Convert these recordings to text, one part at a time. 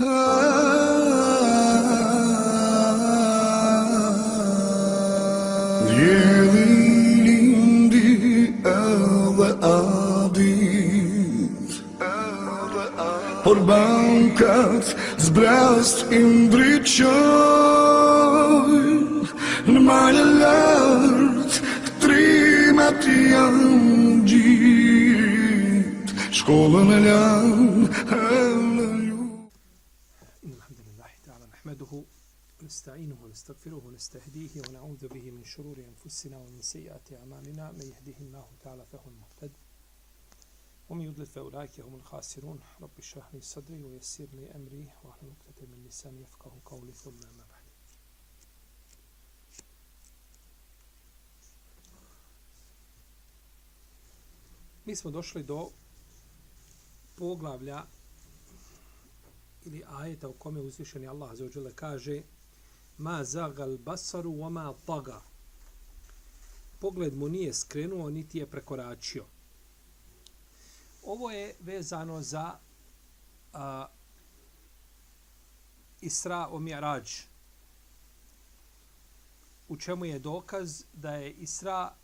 Yelindi edhe adit Por bankat zbrast imbriqoj Në malë lartë trimat janë gjit Shkollën e lanë نحمده ونستعينه ونستغفره ونستهديه ونعوذ به من شرور أنفسنا ومن سيئات أعمالنا. من يهده الله تعالى فهو المهتد ومن يضلل فأولئك هم الخاسرون. رب اشرح لي صدري ويسر لي أمري واحلل عقدة من لساني يفقه قولي. ثم ما بعد. Mi smo došli do poglavlja ili ajeta u kome uzvišeni Allah za ođele kaže ma zagal basaru wa ma taga. Pogled mu nije skrenuo niti je prekoračio. Ovo je vezano za a, Isra o Mi'rađ u čemu je dokaz da je Isra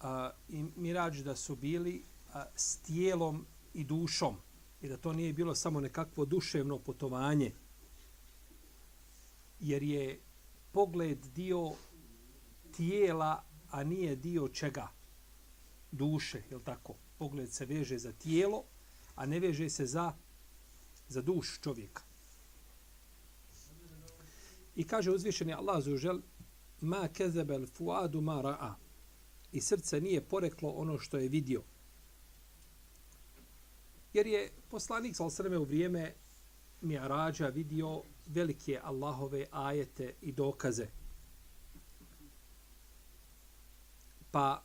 a, i Mirađ da su bili a, s tijelom i dušom i da to nije bilo samo nekakvo duševno putovanje jer je pogled dio tijela a nije dio čega? Duše je tako? Pogled se veže za tijelo a ne veže se za za duš čovjeka. I kaže uzvišeni Allah zužel ma kezebel fuadu ma ra'a. I srce nije poreklo ono što je vidio. Jer je poslanik sal srme u vrijeme Mi'arađa vidio velike Allahove ajete i dokaze. Pa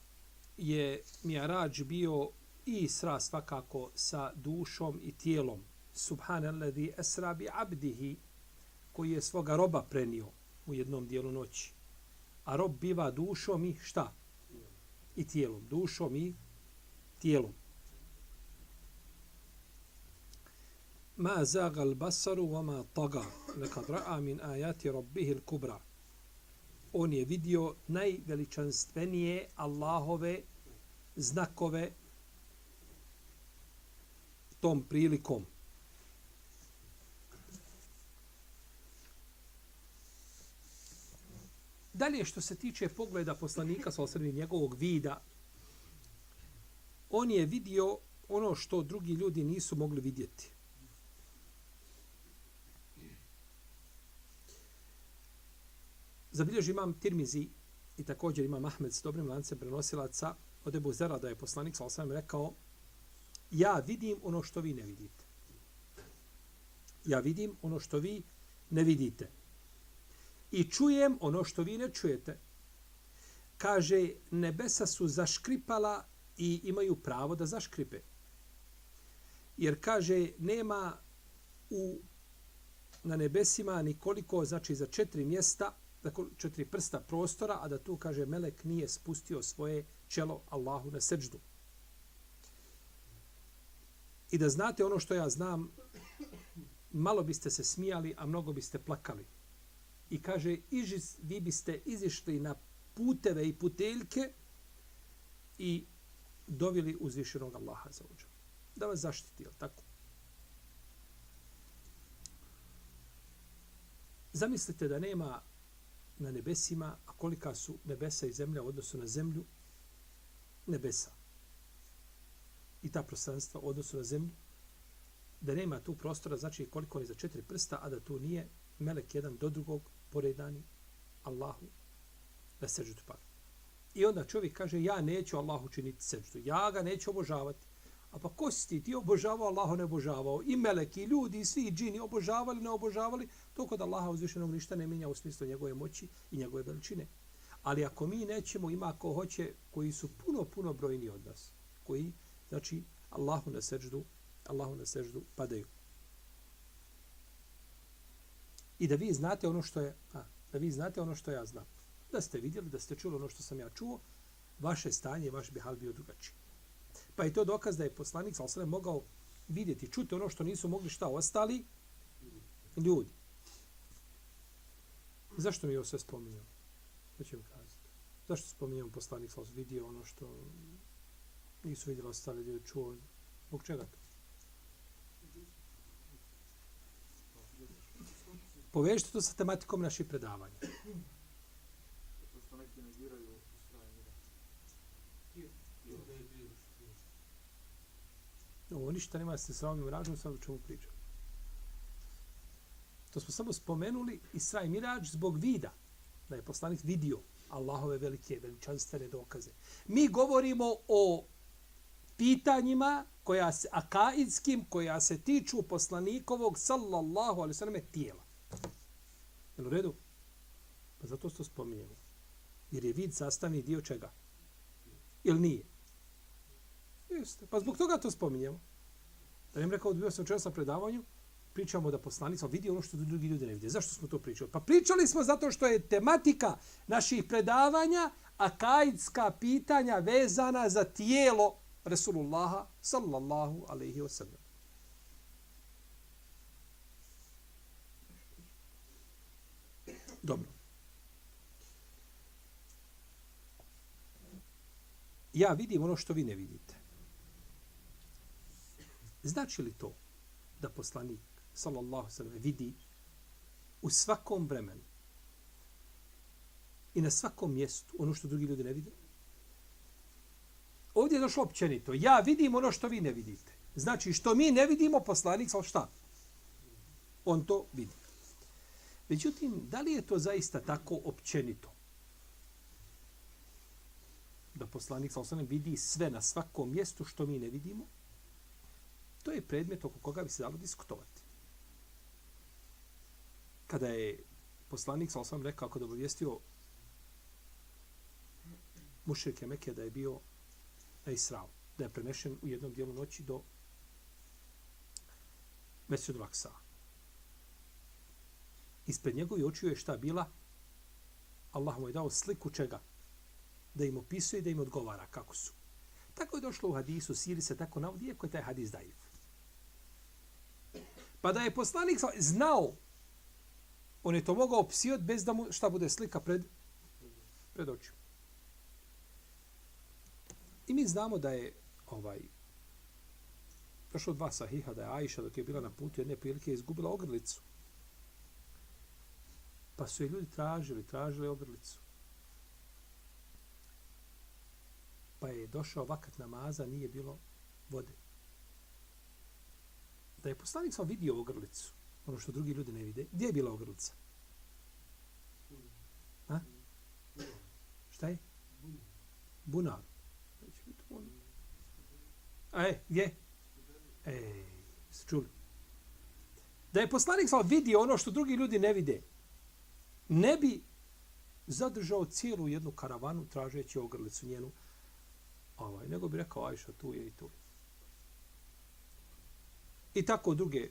je Mi'arađ bio i sra svakako sa dušom i tijelom. Subhanalladhi esra bi abdihi koji je svoga roba prenio u jednom dijelu noći. A rob biva dušom i šta? I tijelom. Dušom i tijelom. Ma zaga al-basaru wa ma taga lekad ra'a min ajati rabbihi al-kubra on je vidio najveličanstvenije Allahove znakove tom prilikom. Dalje što se tiče pogleda poslanika sa osrednjeg njegovog vida, on je vidio ono što drugi ljudi nisu mogli vidjeti. Zabilježi imam Tirmizi i također imam Ahmed s dobrim lancem prenosilaca od Ebu Zera da je poslanik sa osam rekao ja vidim ono što vi ne vidite. Ja vidim ono što vi ne vidite. I čujem ono što vi ne čujete. Kaže, nebesa su zaškripala i imaju pravo da zaškripe. Jer kaže, nema u, na nebesima nikoliko, znači za četiri mjesta, tako četiri prsta prostora, a da tu, kaže, Melek nije spustio svoje čelo Allahu na seđdu. I da znate ono što ja znam, malo biste se smijali, a mnogo biste plakali. I kaže, ižiz, vi biste izišli na puteve i puteljke i dovili uzvišenog Allaha za uđe. Da vas zaštiti, jel tako? Zamislite da nema na nebesima, a kolika su nebesa i zemlja u odnosu na zemlju, nebesa. I ta prostranstva u odnosu na zemlju, da nema tu prostora, znači koliko je za četiri prsta, a da tu nije melek jedan do drugog, poredani Allahu na seđutu padu. I onda čovjek kaže, ja neću Allahu činiti seđutu, ja ga neću obožavati. A pa ko si ti? Ti obožavao, Allahu ne obožavao. I meleki, i ljudi, i svi džini obožavali, ne obožavali. To kod Allaha uzvišenog ništa ne minja u smislu njegove moći i njegove veličine. Ali ako mi nećemo, ima ko hoće, koji su puno, puno brojni od nas. Koji, znači, Allahu na seždu, Allahu na seždu padaju. I da vi znate ono što je, a, da vi znate ono što ja znam. Da ste vidjeli, da ste čuli ono što sam ja čuo, vaše stanje, vaš bihal bio drugačiji. Pa je to dokaz da je poslanik sa osrem mogao vidjeti, čuti ono što nisu mogli šta ostali Ljudi. Zašto mi je ovo sve spominjao? To ću vam kazati. Zašto spominjamo poslanik sa vidio ono što nisu vidjeli ostali ljudi čuo? Zbog čega to? Povežite to sa tematikom naših predavanja. Ovo ništa nema se sa ovim mirađom, sad o čemu pričam. To smo samo spomenuli Isra i Mirađ zbog vida. Da je poslanik vidio Allahove velike, veličanstvene dokaze. Mi govorimo o pitanjima koja se akaidskim, koja se tiču poslanikovog sallallahu alaihi sallam tijela. Jel u redu? Pa zato što spominjemo. Jer je vid sastavni dio čega? Ili nije? Jeste. Pa zbog toga to spominjemo. Da im rekao, odbio sam čeo sa predavanju, pričamo da poslanica vidi ono što drugi ljudi ne vide. Zašto smo to pričali? Pa pričali smo zato što je tematika naših predavanja akaidska pitanja vezana za tijelo Resulullaha sallallahu alaihi wasallam. Dobro. Ja vidim ono što vi ne vidite. Znači li to da poslanik sallallahu sallam vidi u svakom vremenu i na svakom mjestu ono što drugi ljudi ne vide? Ovdje je došlo općenito. Ja vidim ono što vi ne vidite. Znači što mi ne vidimo, poslanik sallallahu šta? On to vidi. Međutim, da li je to zaista tako općenito? Da poslanik sallallahu vidi sve na svakom mjestu što mi ne vidimo? To je predmet oko koga bi se dalo diskutovati. Kada je poslanik, sam sam rekao, kada obavijestio mušrike Meke da je bio na Israu, da je prenešen u jednom dijelu noći do Mesud Vaksa. Ispred njegovi očiju je šta bila? Allah mu je dao sliku čega? Da im opisuje i da im odgovara kako su. Tako je došlo u hadisu, siri se tako navodi, iako je taj hadis dajiv. Pa da je poslanik znao, on je to mogao psijot bez da mu šta bude slika pred, pred očima. I mi znamo da je ovaj došlo dva sahiha da je Aisha dok je bila na putu jedne prilike izgubila ogrlicu. Pa su je ljudi tražili, tražili ogrlicu. Pa je došao vakat namaza, nije bilo vode da je poslanik sam vidio ogrlicu, ono što drugi ljudi ne vide, gdje je bila ogrlica? Ha? Šta je? Bunar. A je, gdje? E, se čuli. Da je poslanik sam vidio ono što drugi ljudi ne vide, ne bi zadržao cijelu jednu karavanu tražeći ogrlicu njenu, ovaj, nego bi rekao, ajša, tu je i tu je. I tako druge,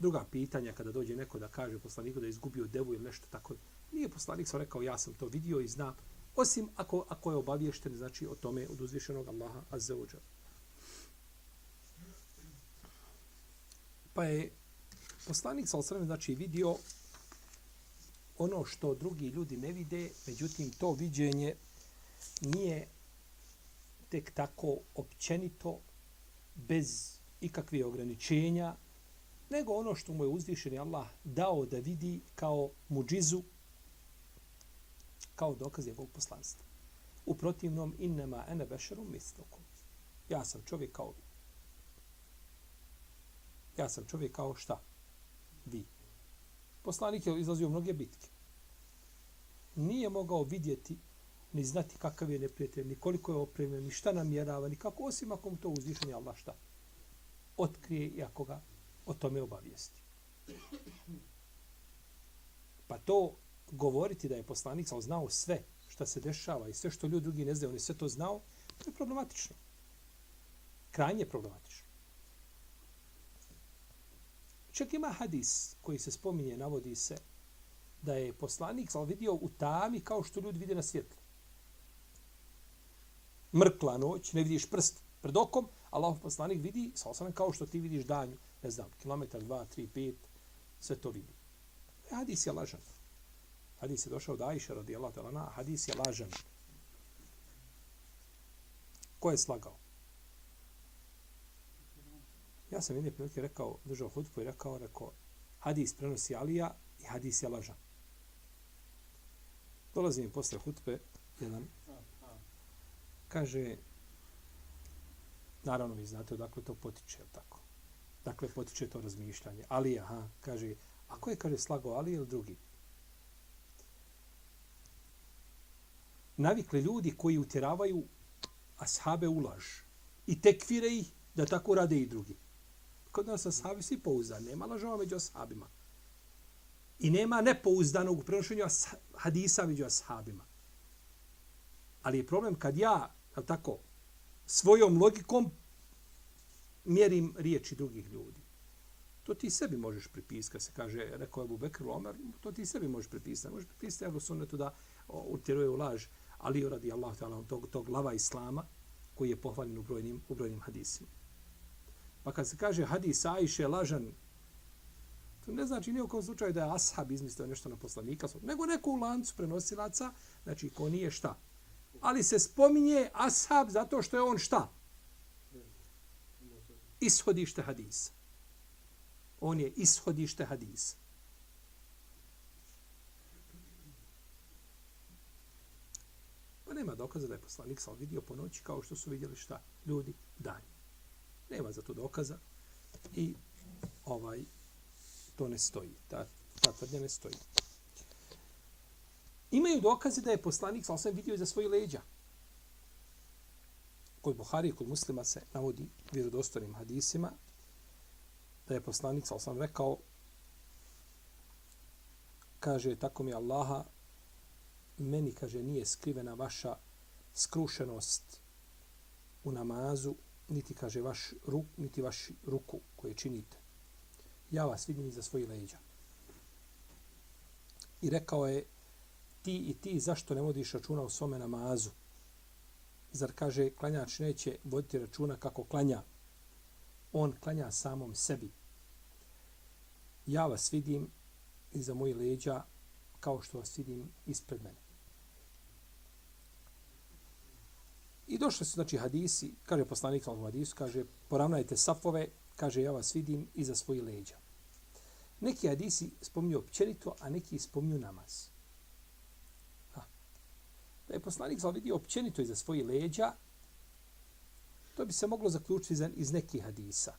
druga pitanja kada dođe neko da kaže poslaniku da je izgubio devu ili nešto tako. Nije poslanik sam rekao ja sam to vidio i znam. Osim ako, ako je obaviješten znači o tome od uzvišenog Allaha Azza wa Pa je poslanik sa osrame znači vidio ono što drugi ljudi ne vide, međutim to viđenje nije tek tako općenito bez ikakve ograničenja, nego ono što mu je uzvišeni Allah dao da vidi kao muđizu, kao dokaz njegovog poslanstva. U protivnom, innema ene bešerum mislukum. Ja sam čovjek kao vi. Ja sam čovjek kao šta? Vi. Poslanik je izlazio u mnoge bitke. Nije mogao vidjeti ni znati kakav je neprijatelj, ni koliko je opremljen, ni šta namjerava, ni kako, osim ako mu to uzvišenje Allah šta otkrije i ako ga o tome obavijesti. Pa to govoriti da je poslanik znao sve što se dešava i sve što ljudi drugi ne znaju, on je sve to znao, to je problematično. Krajnje problematično. Čak ima hadis koji se spominje, navodi se, da je poslanik sam vidio u tami kao što ljudi vide na svjetlu. Mrkla noć, ne vidiš prst pred okom, Allahov poslanik vidi sa osanem, kao što ti vidiš danju, ne znam, kilometar, dva, tri, pet, sve to vidi. E, hadis je lažan. Hadis je došao da Aisha radijallahu ta'ala, hadis je lažan. Ko je slagao? Ja sam jedne prilike rekao, držao hutbu i rekao, rekao, hadis prenosi Alija i hadis je lažan. Dolazi mi posle hutbe jedan, kaže, naravno vi znate odakle to potiče, je tako? Dakle, potiče to razmišljanje. Ali, aha, kaže, a ko je, kaže, slago Ali ili drugi? Navikli ljudi koji utjeravaju ashabe u laž i tekvire ih da tako rade i drugi. Kod nas ashabi svi pouzdani, nema lažova među ashabima. I nema nepouzdanog u prenošenju hadisa među ashabima. Ali je problem kad ja, tako, svojom logikom mjerim riječi drugih ljudi. To ti sebi možeš pripisati, kad se kaže, rekao je Bubekr Omer, to ti sebi možeš pripisati. Možeš pripisati Ebu Sunnetu da utjeruje u laž, ali radi Allah ta'ala tog, tog lava Islama, koji je pohvaljen u brojnim, u brojnim hadisima. Pa kad se kaže hadis Ajše lažan, to ne znači ni u kom slučaju da je ashab izmislio nešto na poslanika, nego neko u lancu prenosilaca, znači ko nije šta. Ali se spominje ashab zato što je on šta? Ishodište hadisa. On je ishodište hadisa. Pa nema dokaza da je poslanik sal vidio po noći kao što su vidjeli šta ljudi dan. Nema za to dokaza i ovaj to ne stoji. Ta, ta tvrdnja ne stoji. Imaju dokaze da je poslanik sa osam vidio za svoje leđa. Kod Buhari i kod muslima se navodi vjerodostojnim hadisima da je poslanik sa osam rekao kaže tako mi Allaha meni kaže nije skrivena vaša skrušenost u namazu niti kaže vaš ruk, niti vaš ruku koje činite. Ja vas vidim iza svojih leđa. I rekao je, ti i ti zašto ne vodiš računa u svome namazu? Zar kaže, klanjač neće voditi računa kako klanja? On klanja samom sebi. Ja vas vidim iza mojih leđa kao što vas vidim ispred mene. I došli su, znači, hadisi, kaže poslanik u hadisu, kaže, poravnajte safove, kaže, ja vas vidim iza svojih leđa. Neki hadisi spominju općenito, a neki spominju namaz. Da je poslanik zal vidio općenito iza svojih leđa, to bi se moglo zaključiti iz nekih hadisa.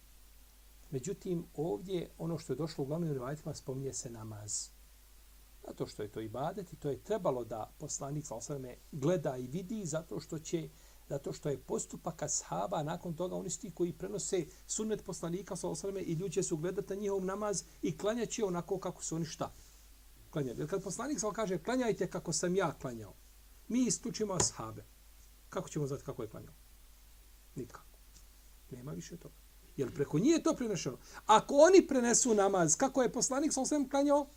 Međutim, ovdje ono što je došlo u glavnim rivajtima spominje se namaz. Zato što je to ibadet i to je trebalo da poslanik zal gleda i vidi zato što će zato što je postupak ashaba nakon toga oni su ti koji prenose sunnet poslanika sa osrame i ljudi će se ugledati na njihov namaz i klanjaće onako kako su oni šta klanjali. Jer kad poslanik sa kaže klanjajte kako sam ja klanjao, mi isključimo ashabe. Kako ćemo znati kako je klanjao? Nikako. Nema više toga. Jer preko nije to prenešeno. Ako oni prenesu namaz, kako je poslanik sa osvijem klanjao,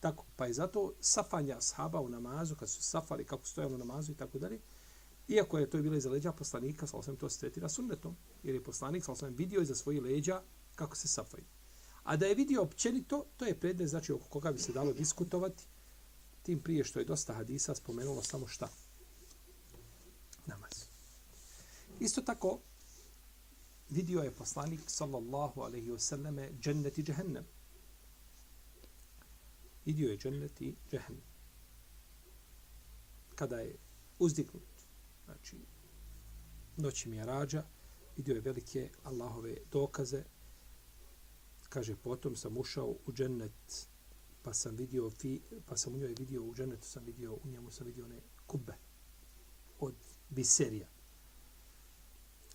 tako. Pa je zato safanja ashaba u namazu, kad su safali, kako stojali ono u namazu i tako dalje, Iako je to bilo iza leđa poslanika, sa osvijem to se tretira sunnetom, jer je poslanik sa osvijem vidio iza svojih leđa kako se safaju. A da je vidio općenito, to je predmet, znači oko koga bi se dalo diskutovati, tim prije što je dosta hadisa spomenulo samo šta? Namaz. Isto tako, vidio je poslanik, sallallahu alaihi wasallame, džennet i džehennem. Vidio je džennet i džehennem. Kada je uzdignut znači noći mi je rađa, vidio je velike Allahove dokaze, kaže, potom sam ušao u džennet, pa sam vidio, fi, pa sam u njoj vidio, u džennetu sam vidio, u njemu sam vidio one kube od biserija.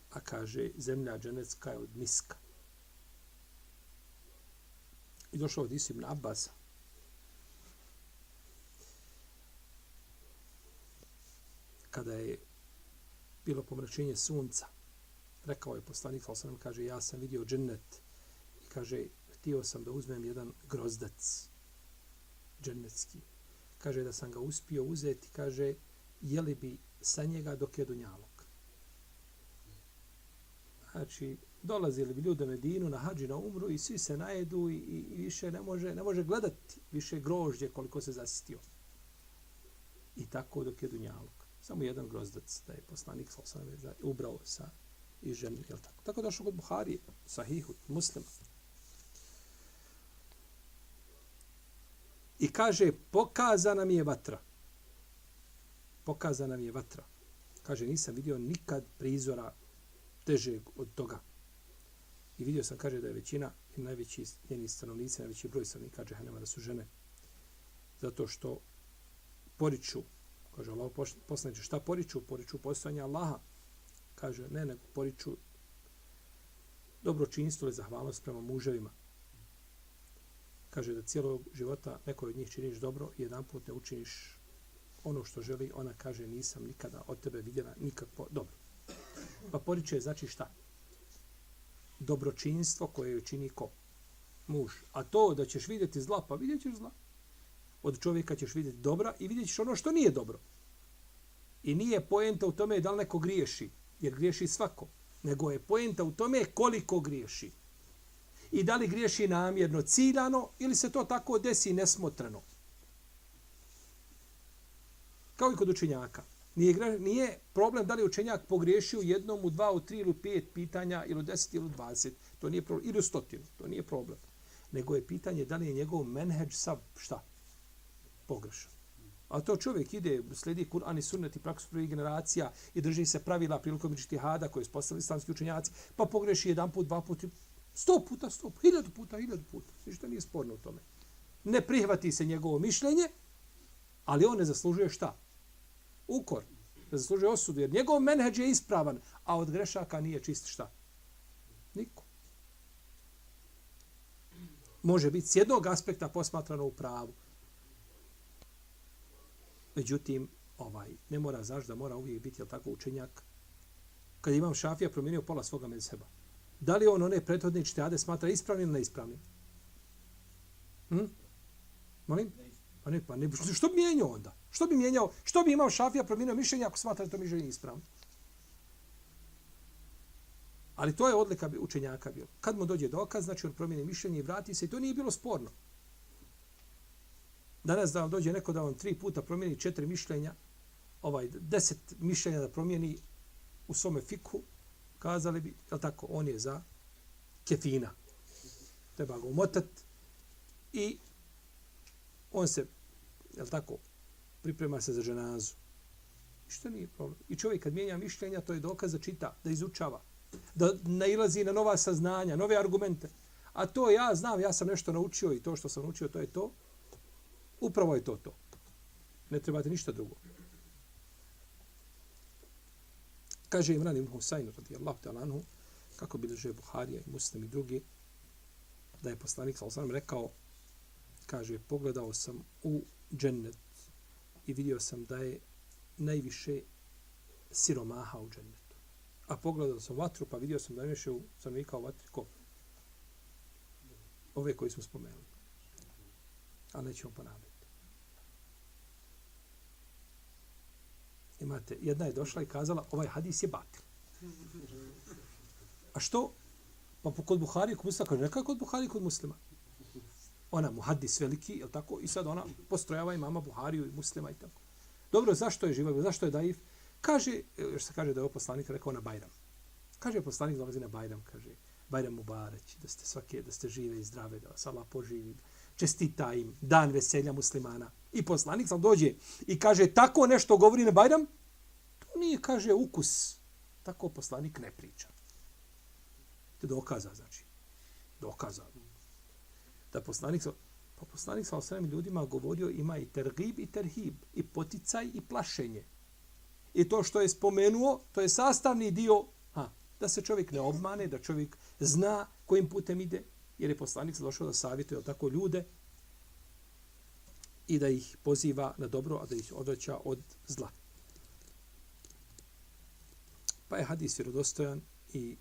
A kaže, zemlja dženecka je od miska. I došao od Isim Abbasa, kada je bilo pomračenje sunca. Rekao je poslanik, ali sam kaže, ja sam vidio džennet i kaže, htio sam da uzmem jedan grozdac džennetski. Kaže da sam ga uspio uzeti, kaže, jeli bi sa njega dok je dunjalog. Znači, dolazili bi ljudi u Medinu na hađi na umru i svi se najedu i, i, i više ne može, ne može gledati više grožđe koliko se zasitio. I tako dok je Dunjaluk. Samo jedan grozdac da je poslanik sa ubrao sa i ženu, jel tako? Tako došlo kod Buhari, sahihu, muslima. I kaže, pokazana mi je vatra. Pokazana mi je vatra. Kaže, nisam vidio nikad prizora težeg od toga. I vidio sam, kaže, da je većina i najveći njeni stanovnici, najveći broj stanovnika džehennema da su žene. Zato što poriču, kaže Allah poslaniče, šta poriču? Poriču postojanje Allaha. Kaže, ne, nego poriču dobročinstvo ili zahvalnost prema muževima. Kaže da cijelog života neko od njih činiš dobro i jedan put ne učiniš ono što želi, ona kaže nisam nikada od tebe vidjela nikakvo dobro. Pa poriče znači šta? Dobročinstvo koje joj čini ko? Muž. A to da ćeš vidjeti zla, pa vidjet ćeš zla. Od čovjeka ćeš vidjeti dobra i vidjet ćeš ono što nije dobro. I nije poenta u tome da li neko griješi, jer griješi svako. Nego je poenta u tome koliko griješi. I da li griješi namjerno, ciljano, ili se to tako desi nesmotreno. Kao i kod učenjaka. Nije, nije problem da li učenjak pogriješio jednom, u dva, u tri ili u pet pitanja, ili u deset ili u dvadeset. To nije problem. Ili u stotinu. To nije problem. Nego je pitanje da li je njegov menheđ sav šta? Pogrešan. A to čovjek ide, sledi Kur'an i sunnet i praksu prvih generacija i drži se pravila prilikom hada koje su postavili islamski učenjaci, pa pogreši jedan put, dva put, sto puta, sto puta, hiljadu puta, hiljadu puta. Ništa nije sporno u tome. Ne prihvati se njegovo mišljenje, ali on ne zaslužuje šta? Ukor, da zaslužuje osudu, jer njegov menheđ je ispravan, a od grešaka nije čist šta? Niko. Može biti s jednog aspekta posmatrano u pravu. Međutim, ovaj, ne mora zašto da mora uvijek biti, jel tako, učenjak. Kad imam šafija, promijenio pola svoga mezheba. Da li on one prethodne čteade smatra ispravnim ili neispravnim? Hm? Molim? Pa ne, pa ne, što bi mijenjao onda? Što bi mijenjao? Što bi imao šafija promijenio mišljenje ako smatra da to mišljenje ispravno? Ali to je odlika učenjaka bio. Kad mu dođe dokaz, znači on promijeni mišljenje i vrati se i to nije bilo sporno. Danas da vam dođe neko da vam tri puta promijeni četiri mišljenja, ovaj deset mišljenja da promijeni u svome fiku, kazali bi, je tako, on je za kefina. Treba ga umotat i on se je tako, priprema se za ženazu. Ništa što nije problem? I čovjek kad mijenja mišljenja, to je dokaz da čita, da izučava, da nailazi na nova saznanja, nove argumente. A to ja znam, ja sam nešto naučio i to što sam naučio, to je to. Upravo je to to. Ne trebate ništa drugo. Kaže Imran ibn Husayn radijallahu ta'ala anhu, kako bilježe Buharija i Muslim i drugi, da je poslanik sallallahu rekao, kaže, pogledao sam u džennet i vidio sam da je najviše siromaha u džennetu. A pogledao sam vatru pa vidio sam da je više u stanovnika u vatri ko? Ove koji smo spomenuli. Ali nećemo ponavljati. Imate, jedna je došla i kazala ovaj hadis je batil. A što? Pa kod Buhari kod muslima, kaže, neka kod Buhari kod muslima ona muhaddis veliki, je tako? I sad ona postrojava i mama Buhariju i muslima i tako. Dobro, zašto je živa? Zašto je daif? Kaže, još se kaže da je poslanik rekao na Bajram. Kaže poslanik dolazi na Bajram, kaže, Bajram Mubareć, da ste svake, da ste žive i zdrave, da vas Allah poživi, čestita im, dan veselja muslimana. I poslanik sam dođe i kaže, tako nešto govori na Bajram, to nije, kaže, ukus. Tako poslanik ne priča. To dokaza, znači. Dokaza da poslanik sa pa poslanik sa osam ljudima govorio ima i tergib i terhib i poticaj i plašenje. I to što je spomenuo, to je sastavni dio ha, da se čovjek ne obmane, da čovjek zna kojim putem ide, jer je poslanik došao da savjetuje tako ljude i da ih poziva na dobro, a da ih odvraća od zla. Pa je hadis vjerodostojan i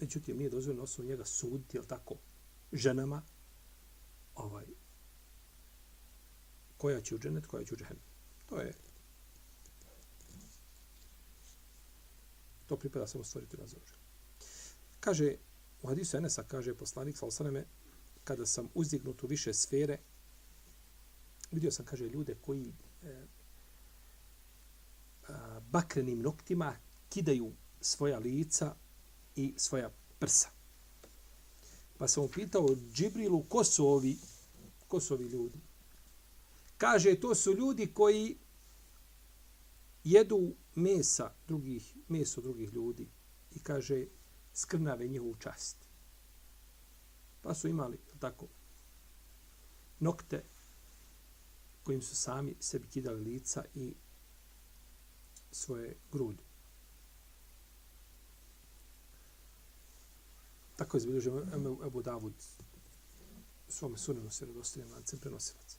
međutim nije dozvoljeno osnovu njega suditi, jel tako, ženama ovaj koja će u dženet, koja će u džehennem. To je to pripada samo stvoriti razložen. Kaže, u hadisu Enesa kaže poslanik sa osaneme, kada sam uzdignut u više sfere, vidio sam, kaže, ljude koji e, a, bakrenim noktima kidaju svoja lica i svoja prsa. Pa sam upitao Džibrilu, ko su ovi, ko su ovi ljudi? Kaže, to su ljudi koji jedu mesa drugih, meso drugih ljudi i kaže, skrnave njihovu čast. Pa su imali, tako, nokte kojim su sami sebi kidali lica i svoje grudi. Tako je zbilježio Ebu Davud svome sunenu se radostavljen lancem prenosilac.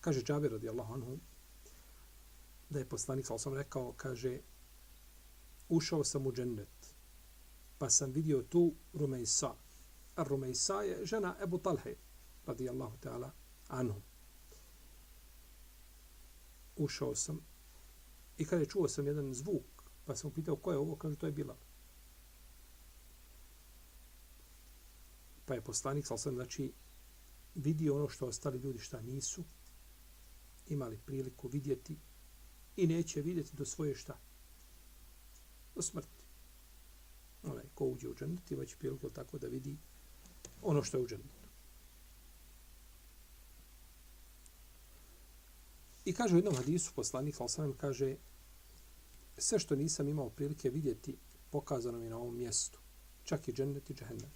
Kaže Džabir radijallahu anhu da je poslanik, sa sam rekao, kaže ušao sam u džennet pa sam vidio tu Rumejsa. A Rumejsa je žena Ebu Talhe radijallahu ta'ala anhu. Ušao sam i kada je čuo sam jedan zvuk pa sam upitao ko je ovo, kaže to je Bilal. Pa je poslanik, sal sam, znači, vidio ono što ostali ljudi šta nisu imali priliku vidjeti i neće vidjeti do svoje šta? Do smrti. Onaj, ko uđe u džennet, imaće priliku tako da vidi ono što je u džennetu. I kaže u jednom hadisu poslanik, sal sam, kaže sve što nisam imao prilike vidjeti pokazano mi na ovom mjestu. Čak i džennet i džehennem.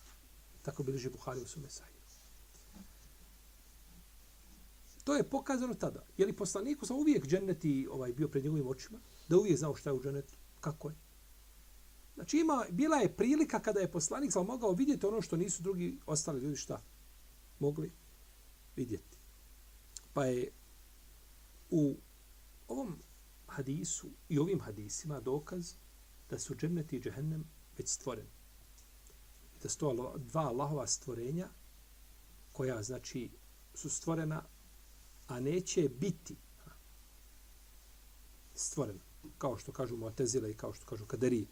Tako bilježi Buhari u sume sajju. To je pokazano tada. Je li poslaniku sam uvijek dženneti ovaj, bio pred njegovim očima? Da uvijek znao šta je u džennetu? Kako je? Znači ima, bila je prilika kada je poslanik sam mogao vidjeti ono što nisu drugi ostali ljudi šta mogli vidjeti. Pa je u ovom hadisu i ovim hadisima dokaz da su dženneti i džehennem već stvoreni da su to dva Allahova stvorenja koja znači su stvorena a neće biti stvorena kao što kažu Mu'tazila i kao što kažu Kaderi.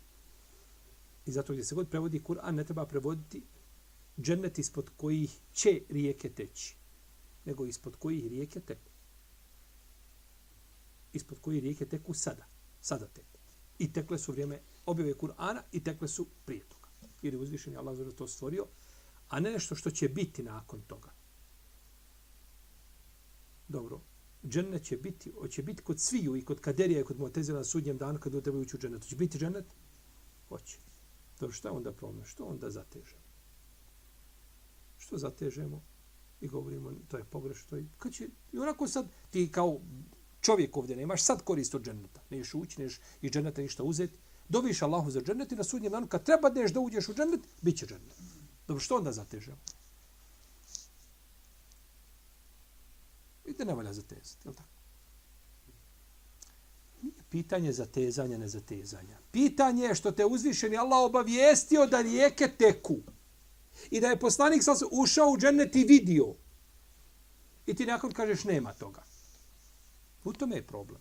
I zato gdje se god prevodi Kur'an ne treba prevoditi džennet ispod kojih će rijeke teći, nego ispod kojih rijeke teku. Ispod kojih rijeke teku sada. Sada teku. I tekle su vrijeme objave Kur'ana i tekle su prije toga jer je uzvišen Allah za to stvorio, a ne nešto što će biti nakon toga. Dobro. Džennet će biti, hoće biti kod sviju i kod kaderija i kod motezila na sudnjem danu kad treba ući u džennet. Će biti džennet? Hoće. Dobro, šta onda problem? Što onda zatežemo? Što zatežemo? I govorimo, to je pogrešno. To je, kad će, I onako sad, ti kao čovjek ovdje nemaš sad korist od dženeta. Neš ući, neš iz dženeta ništa uzeti doviš Allahu za džennet i na sudnjem danu kad treba deš da uđeš u džennet, bit će džennet. Dobro, što onda zatežemo? Vidite, ne valja zatezati, je li tako? Nije pitanje zatezanja, ne zatezanja. Pitanje je što te uzvišeni Allah obavijestio da rijeke teku. I da je poslanik sam ušao u džennet i vidio. I ti nakon kažeš nema toga. U tome je problem.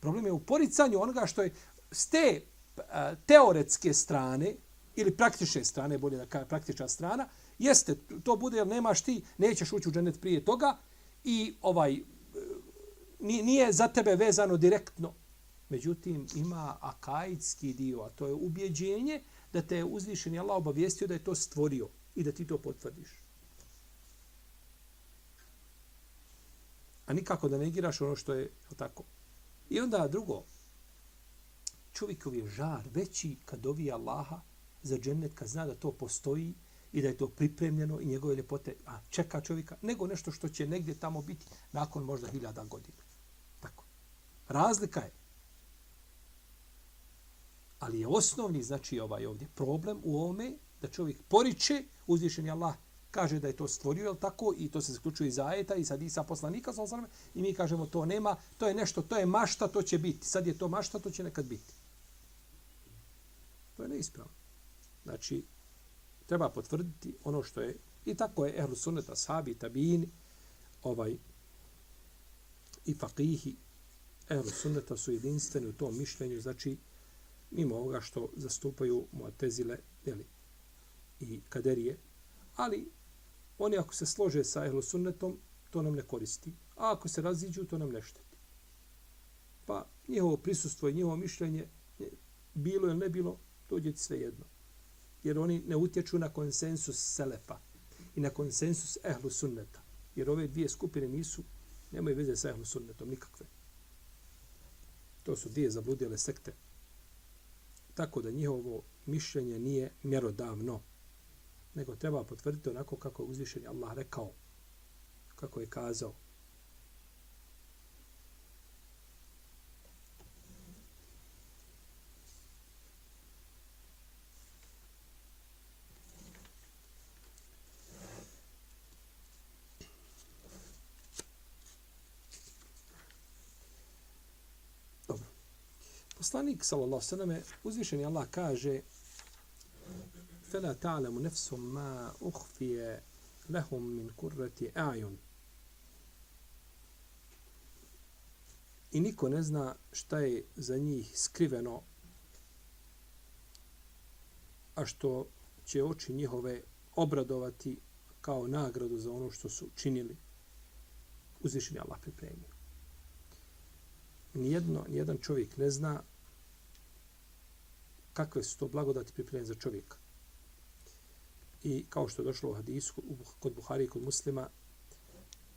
Problem je u poricanju onoga što je s te teoretske strane ili praktične strane, bolje da kaže praktična strana, jeste, to bude, jer nemaš ti, nećeš ući u dženet prije toga i ovaj, e, nije za tebe vezano direktno. Međutim, ima akaidski dio, a to je ubjeđenje da te je uzvišen Allah obavijestio da je to stvorio i da ti to potvrdiš. A nikako da negiraš ono što je tako. I onda drugo, čovjekov je žar veći kad dovi Allaha za džennet, kad zna da to postoji i da je to pripremljeno i njegove ljepote a, čeka čovjeka, nego nešto što će negdje tamo biti nakon možda hiljada godina. Tako. Razlika je. Ali je osnovni, znači ovaj ovdje, problem u ovome da čovjek poriče, uzvišen je Allah, kaže da je to stvorio, jel tako, i to se zaključuje iz ajeta i hadisa poslanika, sa i mi kažemo to nema, to je nešto, to je mašta, to će biti. Sad je to mašta, to će nekad biti. To je neispravno. Znači, treba potvrditi ono što je, i tako je ehlu sunneta, sahabi, tabini, ovaj, i fakihi, ehlu sunneta su jedinstveni u tom mišljenju, znači, mimo ovoga što zastupaju Mu'tezile jeli, i Kaderije, ali oni ako se slože sa ehlu sunnetom, to nam ne koristi. A ako se raziđu, to nam ne šteti. Pa njihovo prisustvo i njihovo mišljenje, bilo ili ne bilo, dođe ti sve jedno. Jer oni ne utječu na konsensus Selefa i na konsensus ehlu sunneta. Jer ove dvije skupine nisu, nemaju veze sa ehlu sunnetom nikakve. To su dvije zabludjele sekte. Tako da njihovo mišljenje nije mjerodavno nego treba potvrditi onako kako je uzvišeni Allah rekao, kako je kazao. Poslanik, sallallahu sallam, uzvišeni Allah kaže فلا تعلم نفس ما أخفي لهم من كرة أعين I niko ne zna šta je za njih skriveno, a što će oči njihove obradovati kao nagradu za ono što su činili. Uzvišen je Allah pripremio. Nijedno, nijedan čovjek ne zna kakve su to blagodati pripremljene za čovjeka. I kao što je došlo u hadisu kod Buhari i kod muslima,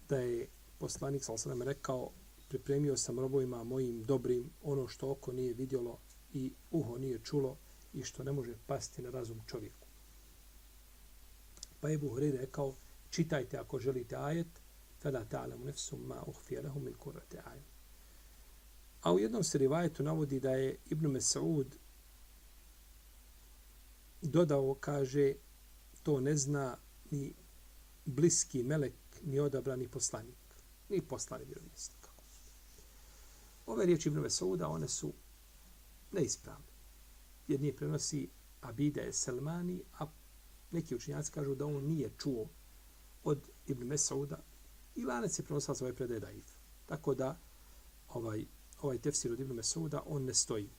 da je poslanik sa osanem rekao, pripremio sam robovima mojim dobrim ono što oko nije vidjelo i uho nije čulo i što ne može pasti na razum čovjeku. Pa je Buhari rekao, čitajte ako želite ajet, fela ta'lamu nefsum ma uhfija lahum min kurrati ajet. A u jednom se rivajetu navodi da je Ibn Mes'ud dodao, kaže, to ne zna ni bliski melek, ni odabrani poslanik, ni poslani vjerovjesnik. Ove riječi Ibn Vesouda, one su neispravne. Jer nije prenosi Abide Selmani, a neki učinjaci kažu da on nije čuo od Ibn Mesouda i lanac je prenosila svoje predaje daif. Tako da ovaj, ovaj tefsir od Ibn Mesouda, on ne stoji.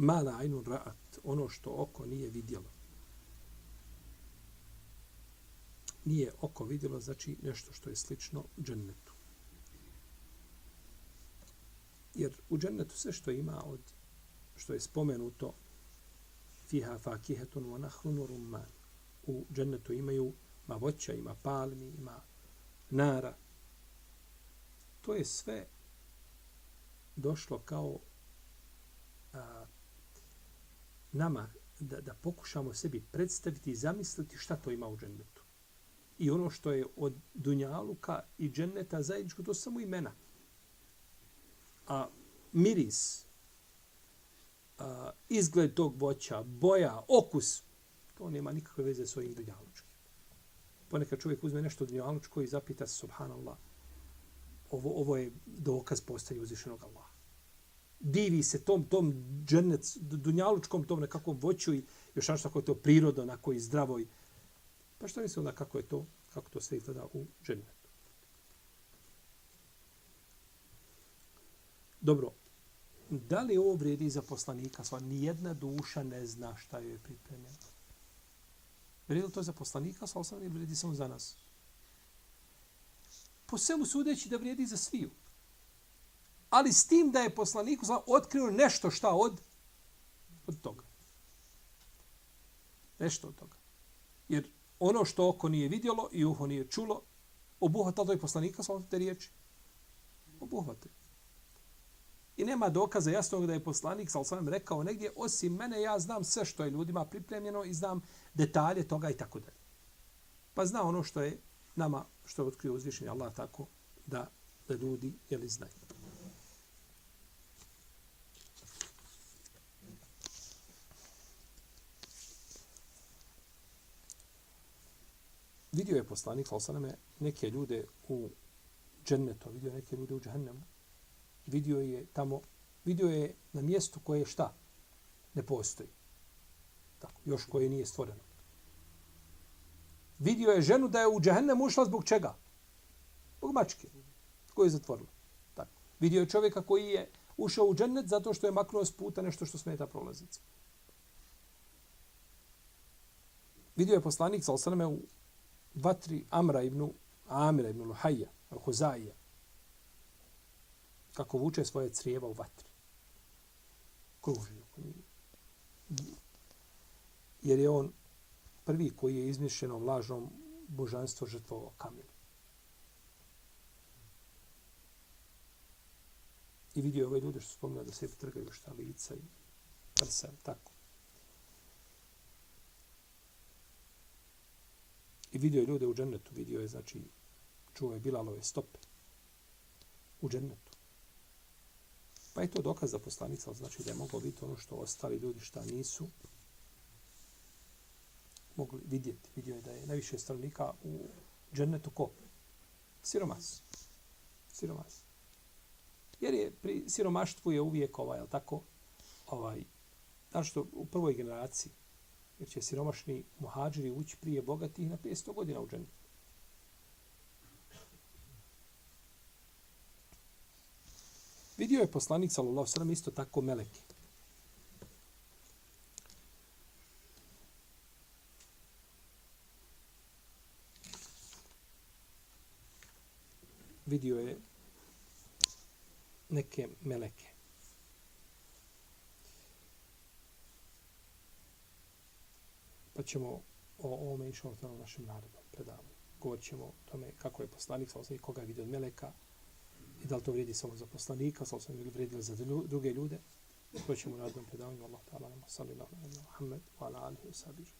Mala ajnun ra'at, ono što oko nije vidjelo. Nije oko vidjelo, znači nešto što je slično džennetu. Jer u džennetu sve što ima od što je spomenuto fiha fakihetun wa nahrun rumman. U džennetu imaju ma voća, ima palmi, ima nara. To je sve došlo kao a, nama da, da pokušamo sebi predstaviti i zamisliti šta to ima u džennetu. I ono što je od Dunjaluka i dženneta zajedničko, to su samo imena. A miris, a, izgled tog voća, boja, okus, to nema nikakve veze s ovim Dunjalučkim. Ponekad čovjek uzme nešto Dunjalučko i zapita se, subhanallah, ovo, ovo je dokaz postanje uzvišenog Allaha divi se tom tom džennet dunjalučkom tom nekakvom voću i još našto kako je to priroda, onako i zdravoj. pa što mislim onda kako je to kako to sve izgleda u džennetu? Dobro da li ovo vrijedi za poslanika? Sva nijedna duša ne zna šta joj je pripremljeno. Vrijedi to za poslanika? Sva osam vrijedi samo za nas. Po svemu sudeći da vrijedi za sviju ali s tim da je poslaniku zna, otkrio nešto šta od od toga. Nešto od toga. Jer ono što oko nije vidjelo i uho nije čulo, obuhvatalo to je poslanika sa te riječi. Obuhvate. I nema dokaza jasnog da je poslanik sa rekao negdje, osim mene, ja znam sve što je ljudima pripremljeno i znam detalje toga i tako dalje. Pa zna ono što je nama, što je otkrio uzvišenje Allah tako da, da ljudi jeli znaju. Vidio je poslanik sallallahu neke ljude u džennetu, vidio neke ljude u džehennemu. Vidio je tamo, vidio je na mjestu koje je šta? Ne postoji. Tako, još koje nije stvoreno. Vidio je ženu da je u džehennemu ušla zbog čega? Zbog mačke. Koje je zatvorila. Tako. Vidio je čovjeka koji je Ušao u džennet zato što je maknuo s puta nešto što smeta prolaznici. Vidio je poslanik sa osaname u vatri Amra ibn Amira ibn Luhajja, Al-Huzaija, kako vuče svoje crijeva u vatri. Kruži. Jer je on prvi koji je izmišljeno vlažnom božanstvo žrtvo kamen. I vidio je ove ljude što su spominali da se trgaju šta lica i prsa, tako. I vidio je ljude u džennetu, vidio je, znači, čuo je Bilalove stope u džennetu. Pa je to dokaz za poslanica, znači da je moglo biti ono što ostali ljudi šta nisu mogli vidjeti. Vidio je da je najviše stanovnika u džennetu ko? Siromas. Siromas. Jer je pri siromaštvu je uvijek ovaj, je tako? Ovaj, znači što u prvoj generaciji, jer će siromašni muhađiri ući prije bogatih na 500 godina u džennet. Vidio je poslanik sallallahu sallam isto tako meleke. Vidio je neke meleke. Pa ćemo o ovome išao u našem narodnom predavanju. Govorit ćemo o tome kako je poslanik sallallahu koga je vidio od meleka i da li to vrijedi samo za poslanika, sa osam ili vrijedi za druge ljude, to ćemo u radnom predavanju. Allah ta'ala, sallallahu alaihi wa sallam, wa ala alihi wa sallam.